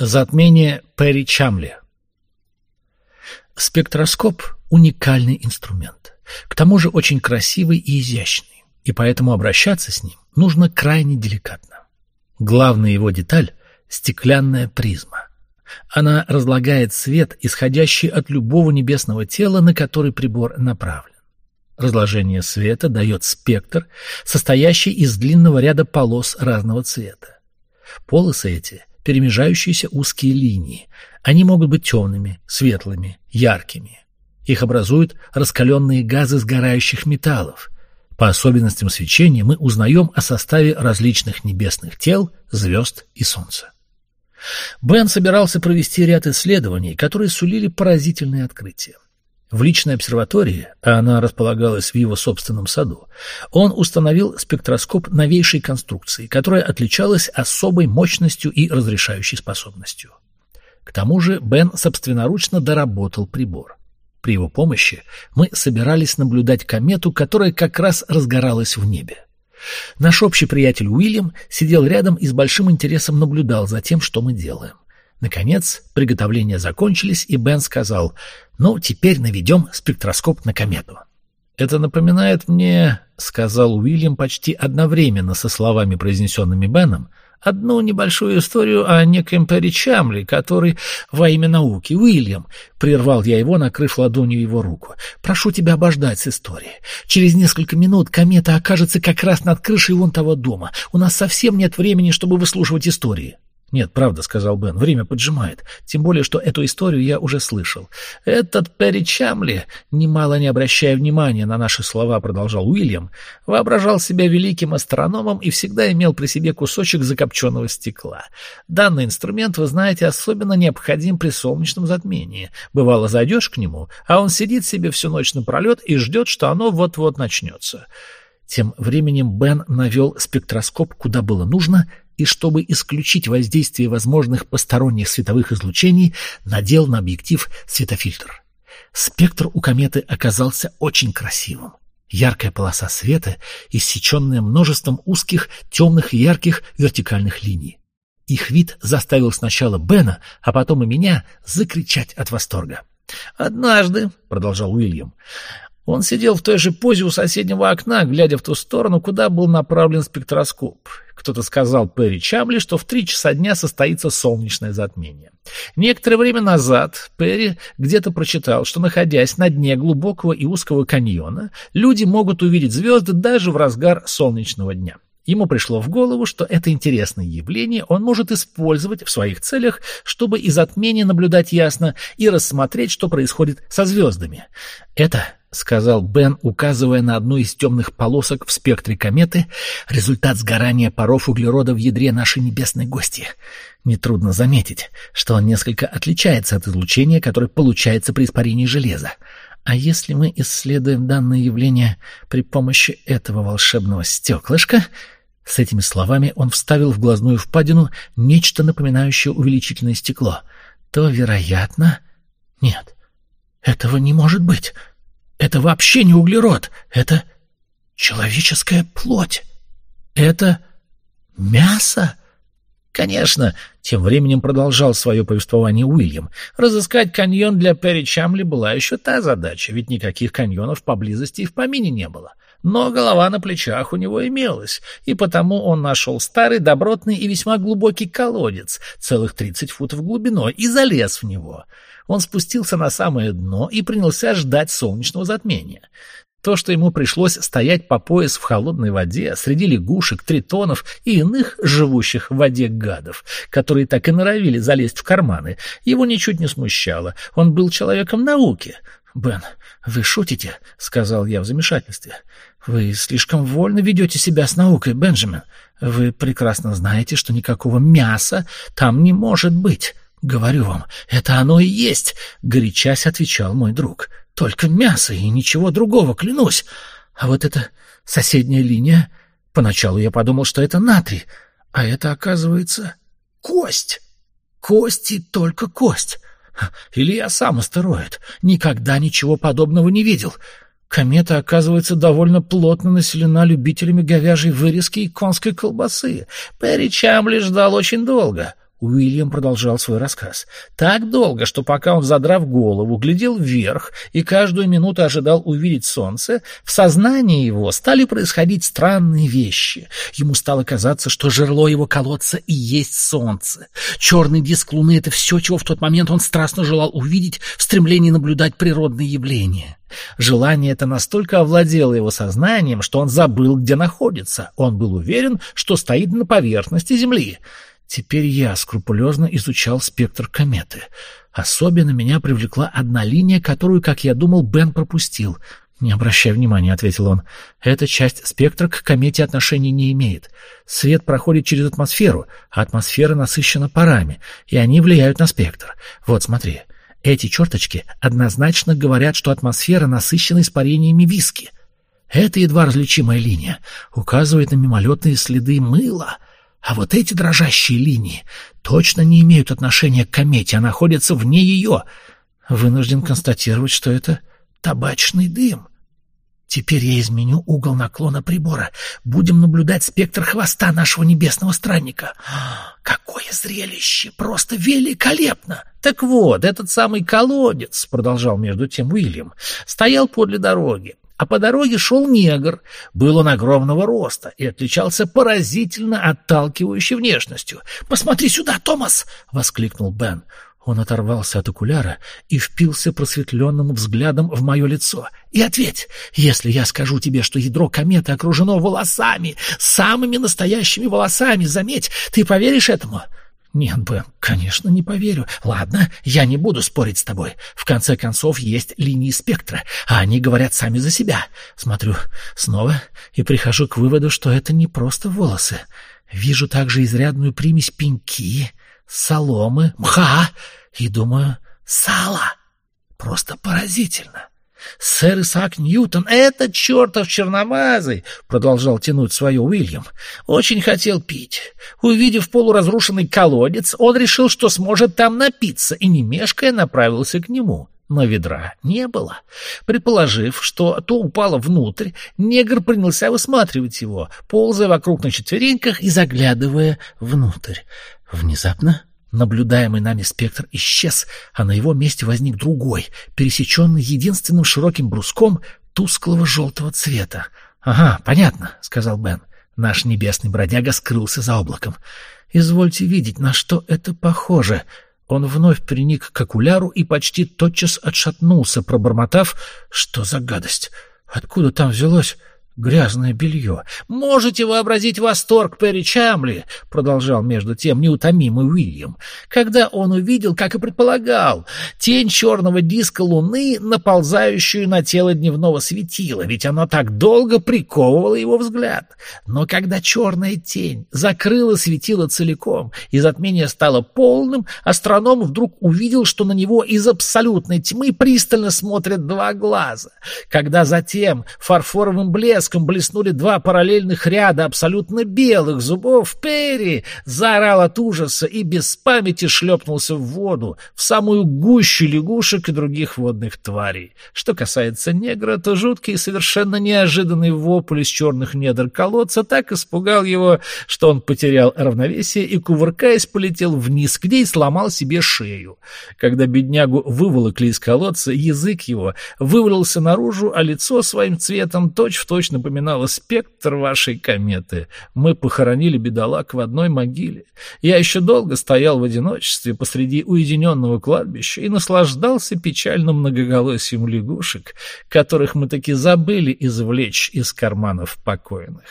Затмение Перри Чамли. Спектроскоп – уникальный инструмент, к тому же очень красивый и изящный, и поэтому обращаться с ним нужно крайне деликатно. Главная его деталь – стеклянная призма. Она разлагает свет, исходящий от любого небесного тела, на который прибор направлен. Разложение света дает спектр, состоящий из длинного ряда полос разного цвета. Полосы эти перемежающиеся узкие линии. Они могут быть темными, светлыми, яркими. Их образуют раскаленные газы сгорающих металлов. По особенностям свечения мы узнаем о составе различных небесных тел, звезд и Солнца. Бен собирался провести ряд исследований, которые сулили поразительные открытия. В личной обсерватории, а она располагалась в его собственном саду, он установил спектроскоп новейшей конструкции, которая отличалась особой мощностью и разрешающей способностью. К тому же Бен собственноручно доработал прибор. При его помощи мы собирались наблюдать комету, которая как раз разгоралась в небе. Наш общий приятель Уильям сидел рядом и с большим интересом наблюдал за тем, что мы делаем. Наконец, приготовления закончились, и Бен сказал, «Ну, теперь наведем спектроскоп на комету». «Это напоминает мне, — сказал Уильям почти одновременно со словами, произнесенными Беном, — одну небольшую историю о некоем Перри Чамли, который во имя науки, Уильям, прервал я его, накрыв ладонью его руку. Прошу тебя обождать с историей. Через несколько минут комета окажется как раз над крышей вон того дома. У нас совсем нет времени, чтобы выслушивать истории. «Нет, правда», — сказал Бен, — «время поджимает. Тем более, что эту историю я уже слышал. Этот Перри Чамли, немало не обращая внимания на наши слова, продолжал Уильям, воображал себя великим астрономом и всегда имел при себе кусочек закопченного стекла. Данный инструмент, вы знаете, особенно необходим при солнечном затмении. Бывало, зайдешь к нему, а он сидит себе всю ночь напролет и ждет, что оно вот-вот начнется». Тем временем Бен навел спектроскоп куда было нужно — и, чтобы исключить воздействие возможных посторонних световых излучений, надел на объектив светофильтр. Спектр у кометы оказался очень красивым. Яркая полоса света, иссеченная множеством узких, темных и ярких вертикальных линий. Их вид заставил сначала Бена, а потом и меня закричать от восторга. «Однажды», — продолжал Уильям, — он сидел в той же позе у соседнего окна, глядя в ту сторону, куда был направлен спектроскоп. Кто-то сказал Перри Чамли, что в три часа дня состоится солнечное затмение. Некоторое время назад Перри где-то прочитал, что, находясь на дне глубокого и узкого каньона, люди могут увидеть звезды даже в разгар солнечного дня. Ему пришло в голову, что это интересное явление он может использовать в своих целях, чтобы из затмения наблюдать ясно и рассмотреть, что происходит со звездами. Это — сказал Бен, указывая на одну из темных полосок в спектре кометы, — результат сгорания паров углерода в ядре нашей небесной гости. Нетрудно заметить, что он несколько отличается от излучения, которое получается при испарении железа. А если мы исследуем данное явление при помощи этого волшебного стеклышка... С этими словами он вставил в глазную впадину нечто напоминающее увеличительное стекло. То, вероятно... Нет, этого не может быть. Это вообще не углерод. Это человеческая плоть. Это мясо. Конечно, тем временем продолжал свое повествование Уильям. Разыскать каньон для Перри Чамли была еще та задача, ведь никаких каньонов поблизости и в помине не было. Но голова на плечах у него имелась, и потому он нашел старый, добротный и весьма глубокий колодец, целых тридцать футов глубиной, и залез в него. Он спустился на самое дно и принялся ждать солнечного затмения. То, что ему пришлось стоять по пояс в холодной воде среди лягушек, тритонов и иных живущих в воде гадов, которые так и норовили залезть в карманы, его ничуть не смущало. Он был человеком науки. «Бен, вы шутите?» — сказал я в замешательстве. «Вы слишком вольно ведете себя с наукой, Бенджамин. Вы прекрасно знаете, что никакого мяса там не может быть». «Говорю вам, это оно и есть!» — горячась отвечал мой друг. «Только мясо и ничего другого, клянусь! А вот эта соседняя линия... Поначалу я подумал, что это натрий, а это, оказывается, кость. Кость и только кость. Или я сам астероид. Никогда ничего подобного не видел. Комета, оказывается, довольно плотно населена любителями говяжьей вырезки и конской колбасы. Перри Чамли ждал очень долго. Уильям продолжал свой рассказ. Так долго, что пока он, задрав голову, глядел вверх и каждую минуту ожидал увидеть солнце, в сознании его стали происходить странные вещи. Ему стало казаться, что жерло его колодца и есть солнце. Черный диск луны — это все, чего в тот момент он страстно желал увидеть в стремлении наблюдать природные явления. Желание это настолько овладело его сознанием, что он забыл, где находится. Он был уверен, что стоит на поверхности Земли. Теперь я скрупулезно изучал спектр кометы. Особенно меня привлекла одна линия, которую, как я думал, Бен пропустил. «Не обращай внимания», — ответил он. «Эта часть спектра к комете отношения не имеет. Свет проходит через атмосферу, а атмосфера насыщена парами, и они влияют на спектр. Вот, смотри, эти черточки однозначно говорят, что атмосфера насыщена испарениями виски. Эта едва различимая линия указывает на мимолетные следы мыла, а вот эти дрожащие линии точно не имеют отношения к комете, а находятся вне ее. Вынужден констатировать, что это табачный дым. Теперь я изменю угол наклона прибора. Будем наблюдать спектр хвоста нашего небесного странника. Какое зрелище! Просто великолепно! Так вот, этот самый колодец, продолжал между тем Уильям, стоял подле дороги. А по дороге шел негр. Был он огромного роста и отличался поразительно отталкивающей внешностью. «Посмотри сюда, Томас!» — воскликнул Бен. Он оторвался от окуляра и впился просветленным взглядом в мое лицо. «И ответь, если я скажу тебе, что ядро кометы окружено волосами, самыми настоящими волосами, заметь, ты поверишь этому?» «Нет, Бен, конечно, не поверю. Ладно, я не буду спорить с тобой. В конце концов, есть линии спектра, а они говорят сами за себя. Смотрю снова и прихожу к выводу, что это не просто волосы. Вижу также изрядную примесь пеньки, соломы, мха и думаю, сало. Просто поразительно. «Сэр Исаак Ньютон, это чертов черномазый!» — продолжал тянуть свое Уильям. «Очень хотел пить. Увидев полуразрушенный колодец, он решил, что сможет там напиться, и, не мешкая, направился к нему. Но ведра не было. Предположив, что то упало внутрь, негр принялся высматривать его, ползая вокруг на четвереньках и заглядывая внутрь. Внезапно Наблюдаемый нами спектр исчез, а на его месте возник другой, пересеченный единственным широким бруском тусклого желтого цвета. — Ага, понятно, — сказал Бен. Наш небесный бродяга скрылся за облаком. Извольте видеть, на что это похоже. Он вновь приник к окуляру и почти тотчас отшатнулся, пробормотав, что за гадость. Откуда там взялось грязное белье. «Можете вообразить восторг Перри Чамли», — продолжал между тем неутомимый Уильям, когда он увидел, как и предполагал, тень черного диска луны, наползающую на тело дневного светила, ведь оно так долго приковывало его взгляд. Но когда черная тень закрыла светило целиком, и затмение стало полным, астроном вдруг увидел, что на него из абсолютной тьмы пристально смотрят два глаза. Когда затем фарфоровым блеском блеском блеснули два параллельных ряда абсолютно белых зубов, Перри заорал от ужаса и без памяти шлепнулся в воду, в самую гущу лягушек и других водных тварей. Что касается негра, то жуткий и совершенно неожиданный вопль из черных недр колодца так испугал его, что он потерял равновесие и, кувыркаясь, полетел вниз, где и сломал себе шею. Когда беднягу выволокли из колодца, язык его вывалился наружу, а лицо своим цветом точь-в-точь точь напоминала спектр вашей кометы. Мы похоронили бедолаг в одной могиле. Я еще долго стоял в одиночестве посреди уединенного кладбища и наслаждался печальным многоголосием лягушек, которых мы таки забыли извлечь из карманов покойных.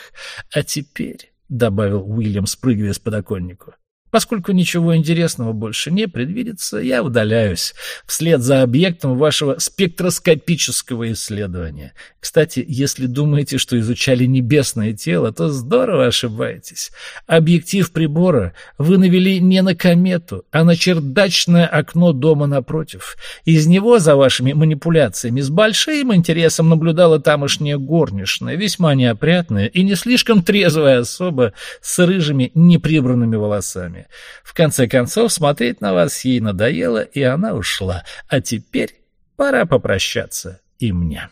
А теперь, — добавил Уильям, спрыгивая с подоконнику, — Поскольку ничего интересного больше не предвидится, я удаляюсь вслед за объектом вашего спектроскопического исследования. Кстати, если думаете, что изучали небесное тело, то здорово ошибаетесь. Объектив прибора вы навели не на комету, а на чердачное окно дома напротив. Из него, за вашими манипуляциями, с большим интересом наблюдала тамошняя горничная, весьма неопрятная и не слишком трезвая особа с рыжими неприбранными волосами глазами. В конце концов, смотреть на вас ей надоело, и она ушла. А теперь пора попрощаться и мне.